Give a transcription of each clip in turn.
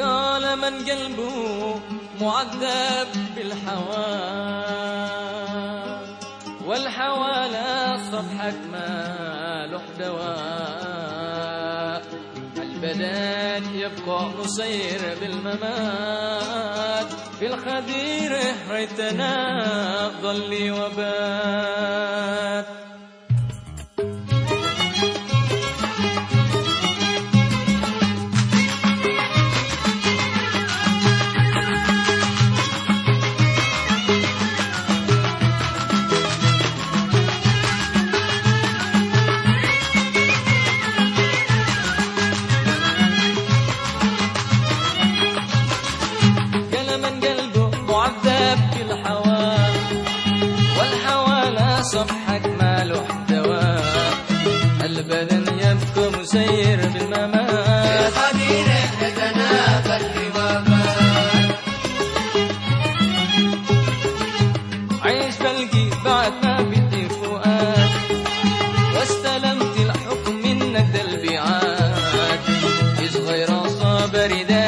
قال من قلبه معذب بالحوى. والحوى لا ما له دواء. البدن يبقى مصير بالممات. بالخدير ريتنا ظلي وبات. معذب بالحوى والحوى لا صفحك ما له دواء. البدن يبكى مسير بالممات. يتناقل بوفاة عيش بلقي بعد ما بدي فؤاد واستلمت الحكم منك البعاد صابر دائم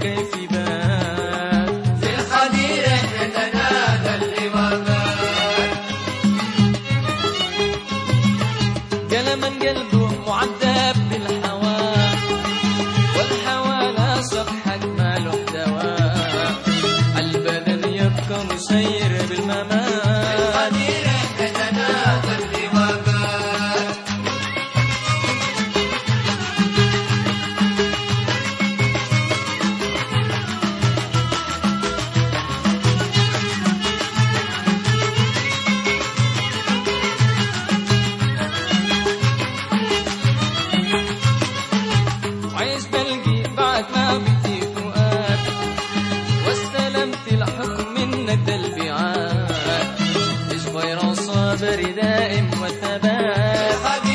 كيف بات؟ في الخدير يتناقل بوفاة قال من قلبه معذب بالحوى والحوى لا صفحك ما له دواء. البدن يبقى مسير صابر دائم والثبات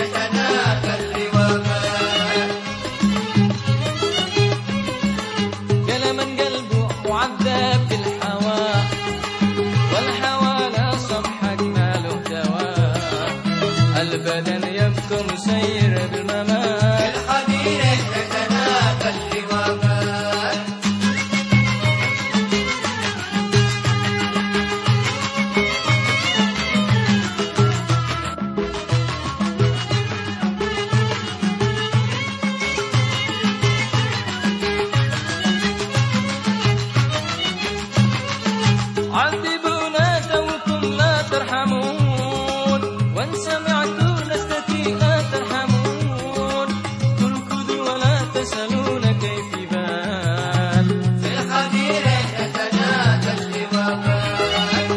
يتناقل بوفاة قال من قلبه معذب بالحوى والحوى لا صفحك ما له دواء البدن يبكى مسير بالممات. ولا تسألون كيف بات في الخدير يتناقل بوفاة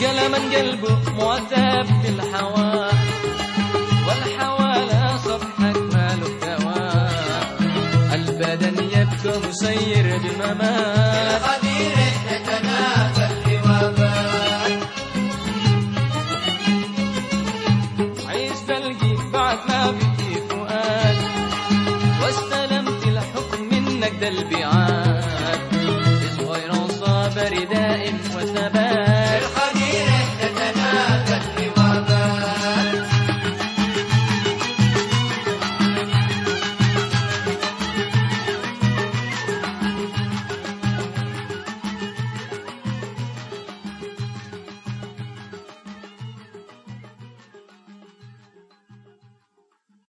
قال من قلبه معذب بالحوى والحوى لا صفحك ما له دواء البدن يبكى مسير بالممات الخدير يتناقل بوفاة عيش بلقي بعد ما بدي